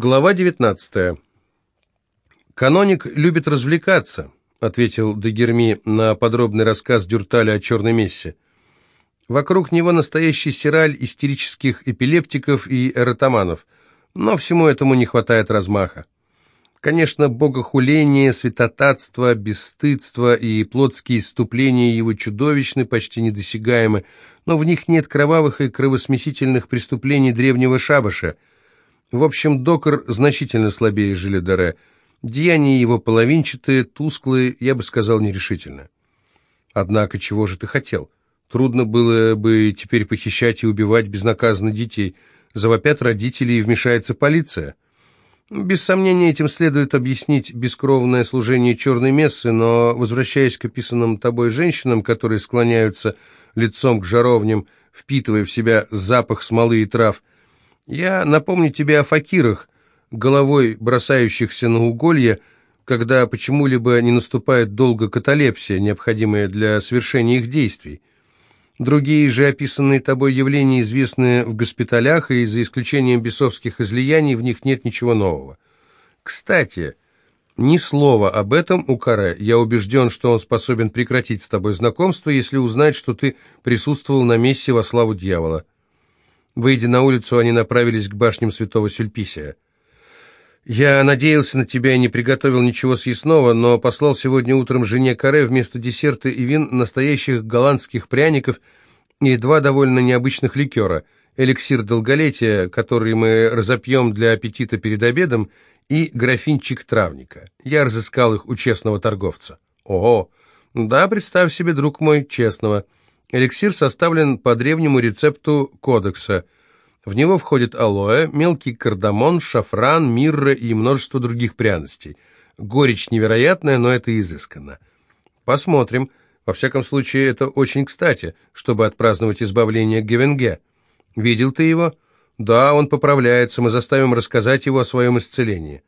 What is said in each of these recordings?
Глава 19. «Каноник любит развлекаться», — ответил Дегерми на подробный рассказ Дюрталя о черной мессе. «Вокруг него настоящий сираль истерических эпилептиков и эротоманов, но всему этому не хватает размаха. Конечно, богохуление, святотатство, бесстыдство и плотские иступления его чудовищны, почти недосягаемы, но в них нет кровавых и кровосмесительных преступлений древнего шабаша — в общем, Докер значительно слабее Жилидере. Деяния его половинчатые, тусклые, я бы сказал, нерешительно. Однако, чего же ты хотел? Трудно было бы теперь похищать и убивать безнаказанно детей. Завопят родители и вмешается полиция. Без сомнения, этим следует объяснить бескровное служение черной мессы, но, возвращаясь к описанным тобой женщинам, которые склоняются лицом к жаровням, впитывая в себя запах смолы и трав, я напомню тебе о факирах, головой бросающихся на уголье, когда почему-либо не наступает долго каталепсия, необходимая для совершения их действий. Другие же описанные тобой явления известны в госпиталях, и за исключением бесовских излияний в них нет ничего нового. Кстати, ни слова об этом у Каре. Я убежден, что он способен прекратить с тобой знакомство, если узнает, что ты присутствовал на мессе во славу дьявола. Выйдя на улицу, они направились к башням святого Сюльписия. «Я надеялся на тебя и не приготовил ничего съестного, но послал сегодня утром жене Каре вместо десерта и вин настоящих голландских пряников и два довольно необычных ликера, эликсир долголетия, который мы разопьем для аппетита перед обедом, и графинчик травника. Я разыскал их у честного торговца». «Ого! Да, представь себе, друг мой, честного». Эликсир составлен по древнему рецепту кодекса. В него входит алоэ, мелкий кардамон, шафран, мирра и множество других пряностей. Горечь невероятная, но это изысканно. Посмотрим. Во всяком случае, это очень кстати, чтобы отпраздновать избавление Гевенге. Видел ты его? Да, он поправляется, мы заставим рассказать его о своем исцелении.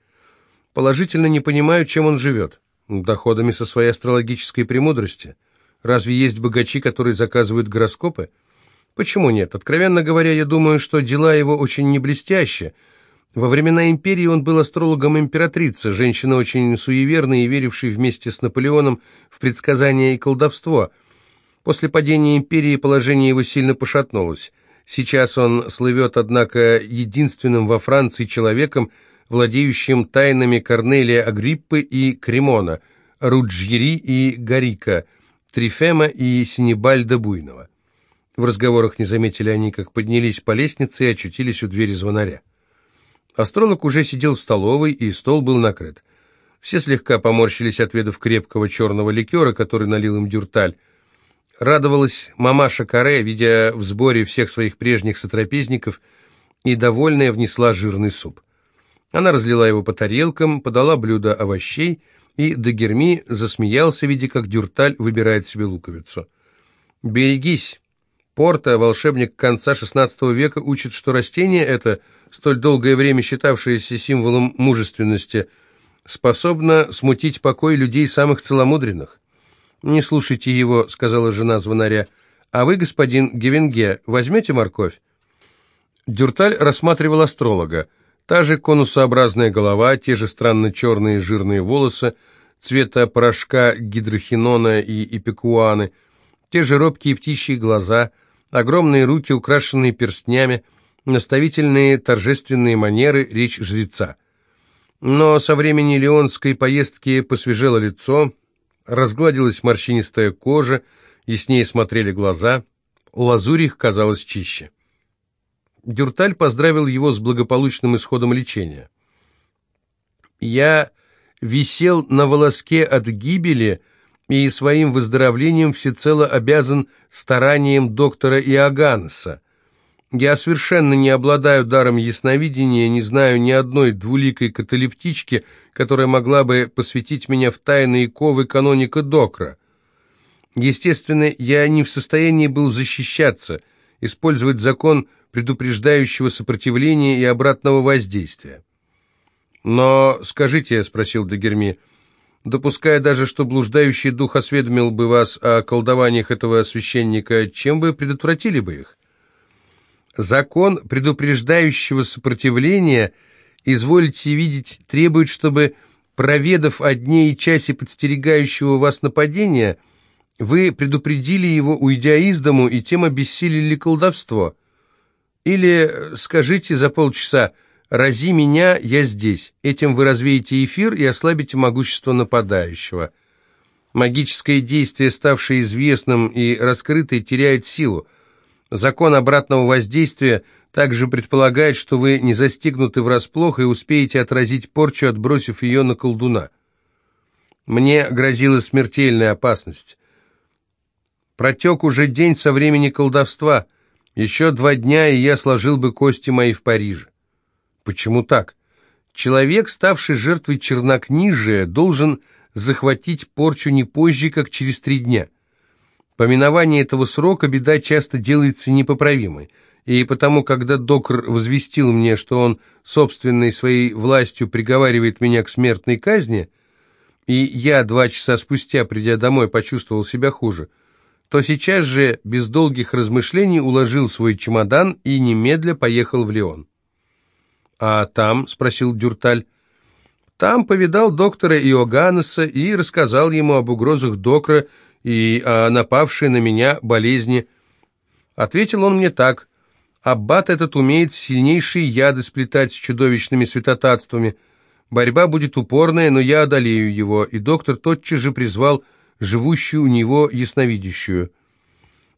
Положительно не понимаю, чем он живет. Доходами со своей астрологической премудрости. Разве есть богачи, которые заказывают гороскопы? Почему нет? Откровенно говоря, я думаю, что дела его очень неблестящие. Во времена империи он был астрологом императрицы, женщина очень суеверная и верившая вместе с Наполеоном в предсказания и колдовство. После падения империи положение его сильно пошатнулось. Сейчас он слывет, однако, единственным во Франции человеком, владеющим тайнами Корнелия Агриппы и Кремона, Руджьери и Гарика – Трифема и Синебальда Буйного. В разговорах не заметили они, как поднялись по лестнице и очутились у двери звонаря. Астролог уже сидел в столовой, и стол был накрыт. Все слегка поморщились от видов крепкого черного ликера, который налил им дюрталь. Радовалась мамаша Каре, видя в сборе всех своих прежних сотрапезников, и, довольная, внесла жирный суп. Она разлила его по тарелкам, подала блюдо овощей — и Дагерми засмеялся, видя, как Дюрталь выбирает себе луковицу. «Берегись!» Порта, волшебник конца XVI века, учит, что растение это, столь долгое время считавшееся символом мужественности, способно смутить покой людей самых целомудренных. «Не слушайте его», — сказала жена звонаря. «А вы, господин Гевенге, возьмете морковь?» Дюрталь рассматривал астролога. Та же конусообразная голова, те же странно черные жирные волосы, цвета порошка гидрохинона и эпикуаны, те же робкие птичьи глаза, огромные руки, украшенные перстнями, наставительные торжественные манеры, речь жреца. Но со времени леонской поездки посвежело лицо, разгладилась морщинистая кожа, яснее смотрели глаза, лазурь их казалась чище. Дюрталь поздравил его с благополучным исходом лечения. «Я висел на волоске от гибели и своим выздоровлением всецело обязан стараниям доктора Иоганнеса. Я совершенно не обладаю даром ясновидения, не знаю ни одной двуликой каталептички, которая могла бы посвятить меня в тайные ковы каноника Докра. Естественно, я не в состоянии был защищаться, использовать закон предупреждающего сопротивления и обратного воздействия. «Но скажите», — спросил Дагерми, — «допуская даже, что блуждающий дух осведомил бы вас о колдованиях этого священника, чем вы предотвратили бы их?» «Закон предупреждающего сопротивления изволите видеть, требует, чтобы, проведав о дне и часе подстерегающего вас нападения, вы предупредили его, уйдя из дому, и тем обессилили колдовство. Или скажите за полчаса «Рази меня, я здесь». Этим вы развеете эфир и ослабите могущество нападающего. Магическое действие, ставшее известным и раскрытое, теряет силу. Закон обратного воздействия также предполагает, что вы не застигнуты врасплох и успеете отразить порчу, отбросив ее на колдуна. Мне грозила смертельная опасность. Протек уже день со времени колдовства. Еще два дня, и я сложил бы кости мои в Париже. Почему так? Человек, ставший жертвой чернокнижия, должен захватить порчу не позже, как через три дня. По миновании этого срока беда часто делается непоправимой, и потому, когда доктор возвестил мне, что он собственной своей властью приговаривает меня к смертной казни, и я два часа спустя, придя домой, почувствовал себя хуже, то сейчас же, без долгих размышлений, уложил свой чемодан и немедля поехал в Лион. «А там?» — спросил Дюрталь. Там повидал доктора Иоганнеса и рассказал ему об угрозах Докра и о напавшей на меня болезни. Ответил он мне так. Аббат этот умеет сильнейшие яды сплетать с чудовищными святотатствами. Борьба будет упорная, но я одолею его, и доктор тотчас же призвал живущую у него ясновидящую.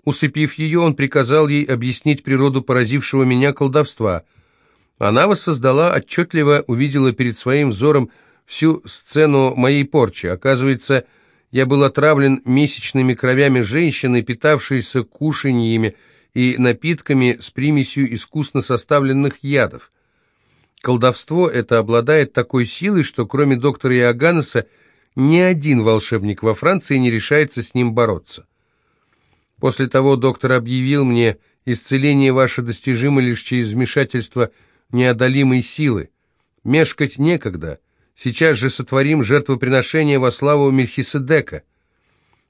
Усыпив ее, он приказал ей объяснить природу поразившего меня колдовства — она воссоздала, отчетливо увидела перед своим взором всю сцену моей порчи. Оказывается, я был отравлен месячными кровями женщины, питавшейся кушаньями и напитками с примесью искусно составленных ядов. Колдовство это обладает такой силой, что кроме доктора Иоганнеса ни один волшебник во Франции не решается с ним бороться. После того доктор объявил мне, исцеление ваше достижимо лишь через вмешательство неодолимой силы. Мешкать некогда. Сейчас же сотворим жертвоприношение во славу Мельхиседека.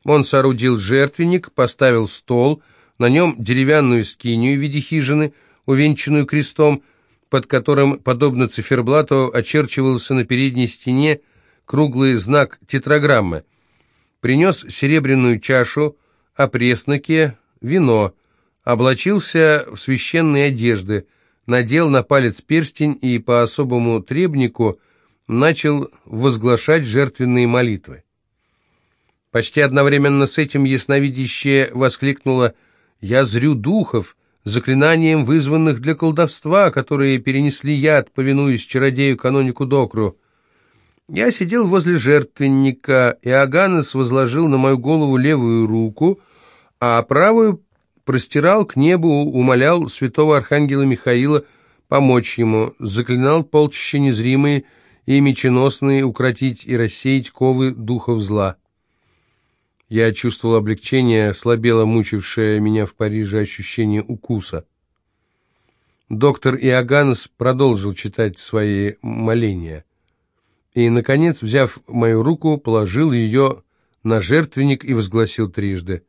Он соорудил жертвенник, поставил стол, на нем деревянную скинию в виде хижины, увенчанную крестом, под которым, подобно циферблату, очерчивался на передней стене круглый знак тетраграммы. Принес серебряную чашу, опресноки, вино, облачился в священные одежды – надел на палец перстень и по особому требнику начал возглашать жертвенные молитвы. Почти одновременно с этим ясновидящее воскликнуло «Я зрю духов!» заклинанием, вызванных для колдовства, которые перенесли яд, повинуясь чародею-канонику Докру. Я сидел возле жертвенника, и Аганес возложил на мою голову левую руку, а правую простирал к небу, умолял святого архангела Михаила помочь ему, заклинал полчища незримые и меченосные укротить и рассеять ковы духов зла. Я чувствовал облегчение, слабело мучившее меня в Париже ощущение укуса. Доктор Иоганнес продолжил читать свои моления и, наконец, взяв мою руку, положил ее на жертвенник и возгласил трижды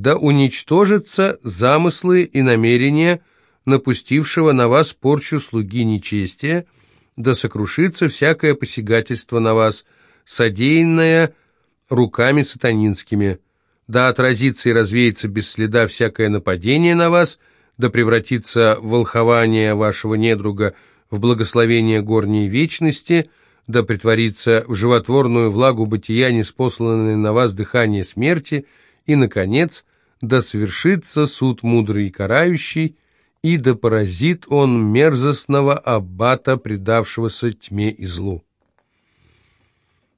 да уничтожатся замыслы и намерения напустившего на вас порчу слуги нечестия, да сокрушится всякое посягательство на вас, содеянное руками сатанинскими, да отразится и развеется без следа всякое нападение на вас, да превратится волхование вашего недруга в благословение горней вечности, да притворится в животворную влагу бытия неспосланное на вас дыхание смерти – и, наконец, да свершится суд мудрый и карающий, и да поразит он мерзостного аббата, предавшегося тьме и злу.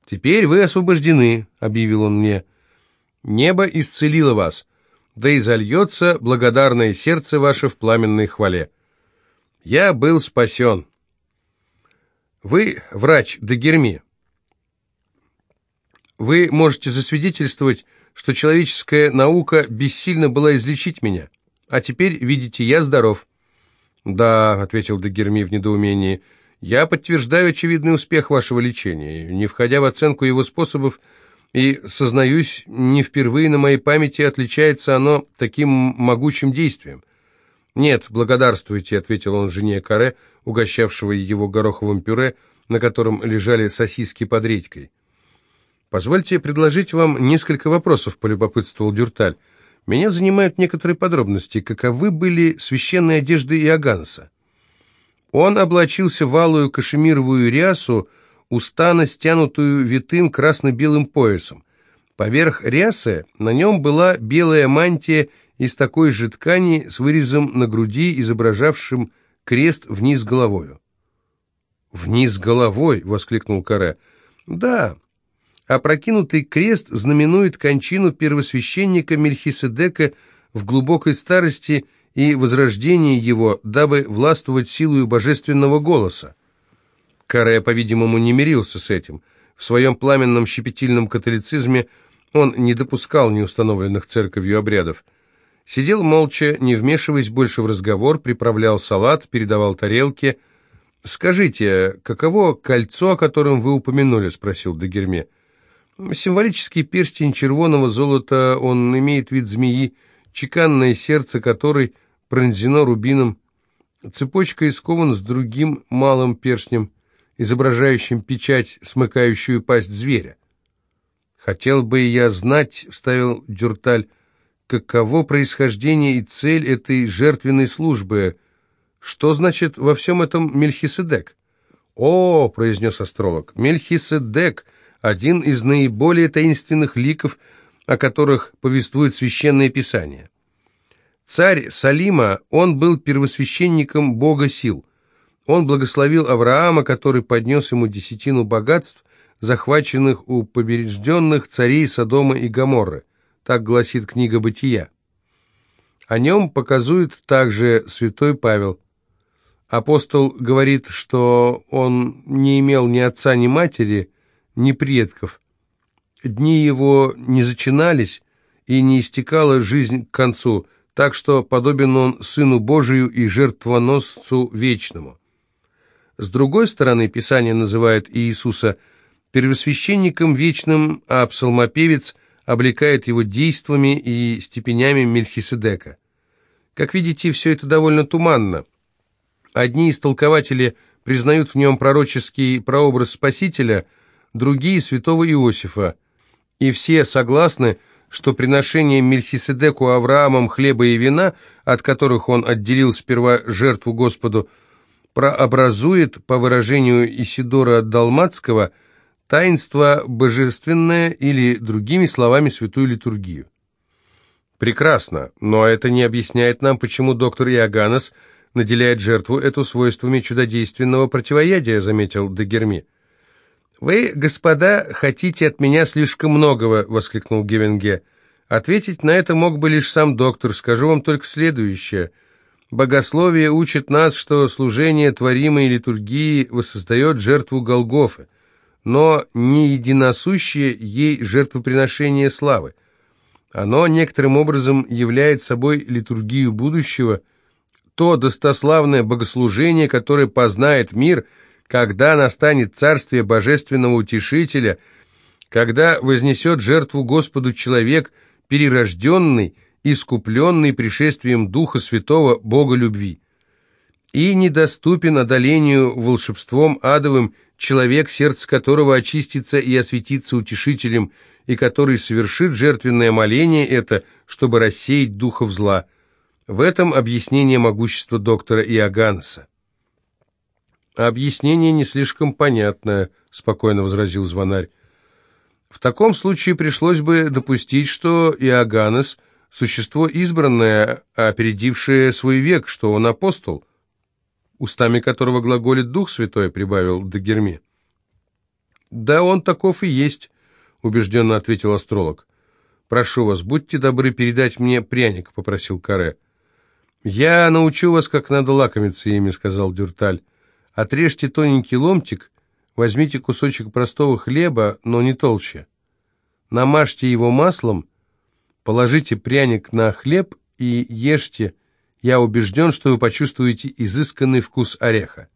«Теперь вы освобождены», — объявил он мне. «Небо исцелило вас, да и зальется благодарное сердце ваше в пламенной хвале. Я был спасен. Вы врач Дагерми. Вы можете засвидетельствовать, что человеческая наука бессильно была излечить меня. А теперь, видите, я здоров». «Да», — ответил Дагерми в недоумении, — «я подтверждаю очевидный успех вашего лечения, не входя в оценку его способов, и, сознаюсь, не впервые на моей памяти отличается оно таким могучим действием. «Нет, благодарствуйте», — ответил он жене Каре, угощавшего его гороховым пюре, на котором лежали сосиски под редькой. «Позвольте предложить вам несколько вопросов», — полюбопытствовал Дюрталь. «Меня занимают некоторые подробности. Каковы были священные одежды Иоганнеса?» Он облачился в алую кашемировую рясу, устано стянутую витым красно-белым поясом. Поверх рясы на нем была белая мантия из такой же ткани с вырезом на груди, изображавшим крест вниз головою. «Вниз головой!» — воскликнул Каре. «Да, опрокинутый крест знаменует кончину первосвященника Мельхиседека в глубокой старости и возрождение его, дабы властвовать силою божественного голоса. Каре, по-видимому, не мирился с этим. В своем пламенном щепетильном католицизме он не допускал неустановленных церковью обрядов. Сидел молча, не вмешиваясь больше в разговор, приправлял салат, передавал тарелки. «Скажите, каково кольцо, о котором вы упомянули?» — спросил Дагерме. «Символический перстень червоного золота, он имеет вид змеи, чеканное сердце которой пронзено рубином, цепочка искован с другим малым перстнем, изображающим печать, смыкающую пасть зверя. «Хотел бы я знать», — вставил Дюрталь, — «каково происхождение и цель этой жертвенной службы? Что значит во всем этом Мельхиседек?» «О», — произнес астролог, — «Мельхиседек — один из наиболее таинственных ликов, о которых повествует Священное Писание. Царь Салима, он был первосвященником Бога сил. Он благословил Авраама, который поднес ему десятину богатств, захваченных у побежденных царей Содома и Гоморры. Так гласит книга «Бытия». О нем показует также святой Павел. Апостол говорит, что он не имел ни отца, ни матери, ни предков. Дни его не зачинались, и не истекала жизнь к концу, так что подобен он Сыну Божию и жертвоносцу вечному. С другой стороны, Писание называет Иисуса первосвященником вечным, а псалмопевец облекает его действиями и степенями Мельхиседека. Как видите, все это довольно туманно. Одни истолкователи признают в нем пророческий прообраз Спасителя, другие – святого Иосифа. И все согласны, что приношение Мельхиседеку Авраамом хлеба и вина, от которых он отделил сперва жертву Господу, – прообразует, по выражению Исидора Далматского, таинство божественное или, другими словами, святую литургию. Прекрасно, но это не объясняет нам, почему доктор Иоганнес наделяет жертву эту свойствами чудодейственного противоядия, заметил Дегерми. «Вы, господа, хотите от меня слишком многого», — воскликнул Гевенге. «Ответить на это мог бы лишь сам доктор. Скажу вам только следующее — Богословие учит нас, что служение творимой литургии воссоздает жертву Голгофы, но не единосущее ей жертвоприношение славы. Оно некоторым образом является собой литургию будущего, то достославное богослужение, которое познает мир, когда настанет царствие божественного утешителя, когда вознесет жертву Господу человек, перерожденный, искупленный пришествием Духа Святого Бога любви. И недоступен одолению волшебством адовым человек, сердце которого очистится и осветится утешителем, и который совершит жертвенное моление это, чтобы рассеять духов зла. В этом объяснение могущества доктора Иоганнеса. «Объяснение не слишком понятное», — спокойно возразил звонарь. «В таком случае пришлось бы допустить, что Иоганнес существо избранное, опередившее свой век, что он апостол, устами которого глаголит Дух Святой, прибавил Дагерми. «Да он таков и есть», — убежденно ответил астролог. «Прошу вас, будьте добры передать мне пряник», — попросил Каре. «Я научу вас, как надо лакомиться ими», — сказал Дюрталь. «Отрежьте тоненький ломтик, возьмите кусочек простого хлеба, но не толще. Намажьте его маслом, Положите пряник на хлеб и ешьте. Я убежден, что вы почувствуете изысканный вкус ореха.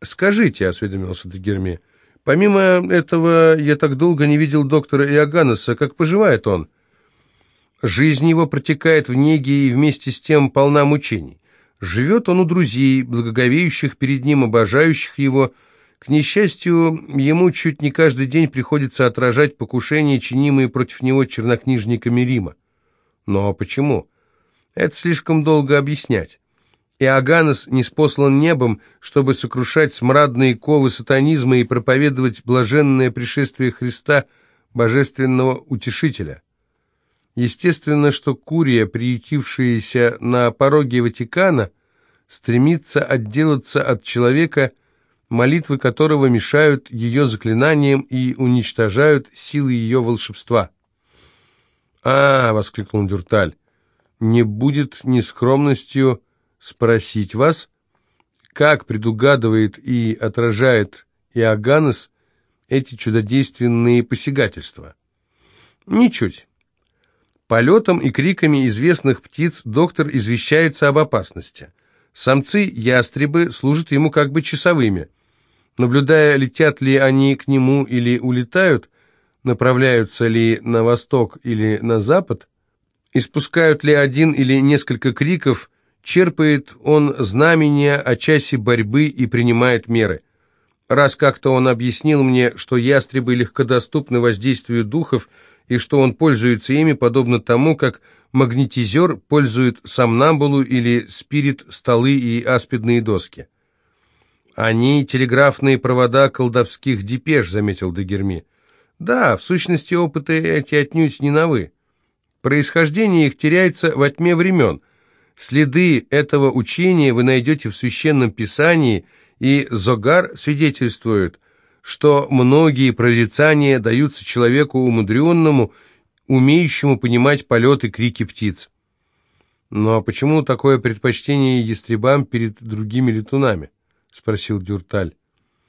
«Скажите», — осведомился Дегерми, — «помимо этого я так долго не видел доктора Иоганнеса. Как поживает он?» Жизнь его протекает в неге и вместе с тем полна мучений. Живет он у друзей, благоговеющих перед ним, обожающих его. К несчастью, ему чуть не каждый день приходится отражать покушения, чинимые против него чернокнижниками Рима. Но почему? Это слишком долго объяснять. Иоганнес не спослан небом, чтобы сокрушать смрадные ковы сатанизма и проповедовать блаженное пришествие Христа, божественного утешителя. Естественно, что Курия, приютившаяся на пороге Ватикана, стремится отделаться от человека, молитвы которого мешают ее заклинаниям и уничтожают силы ее волшебства. «А!» — воскликнул Дюрталь. «Не будет нескромностью спросить вас, как предугадывает и отражает Иоганнес эти чудодейственные посягательства?» «Ничуть. Полетом и криками известных птиц доктор извещается об опасности. Самцы-ястребы служат ему как бы часовыми. Наблюдая, летят ли они к нему или улетают, направляются ли на восток или на запад, испускают ли один или несколько криков, черпает он знамения о часе борьбы и принимает меры. Раз как-то он объяснил мне, что ястребы легкодоступны воздействию духов, и что он пользуется ими, подобно тому, как магнетизер пользует сомнамбулу или спирит столы и аспидные доски. «Они телеграфные провода колдовских депеш», — заметил Дагерми. «Да, в сущности, опыты эти отнюдь не новы. Происхождение их теряется во тьме времен. Следы этого учения вы найдете в Священном Писании, и Зогар свидетельствует — что многие прорицания даются человеку умудренному, умеющему понимать полеты крики птиц. «Ну а почему такое предпочтение ястребам перед другими летунами?» — спросил Дюрталь.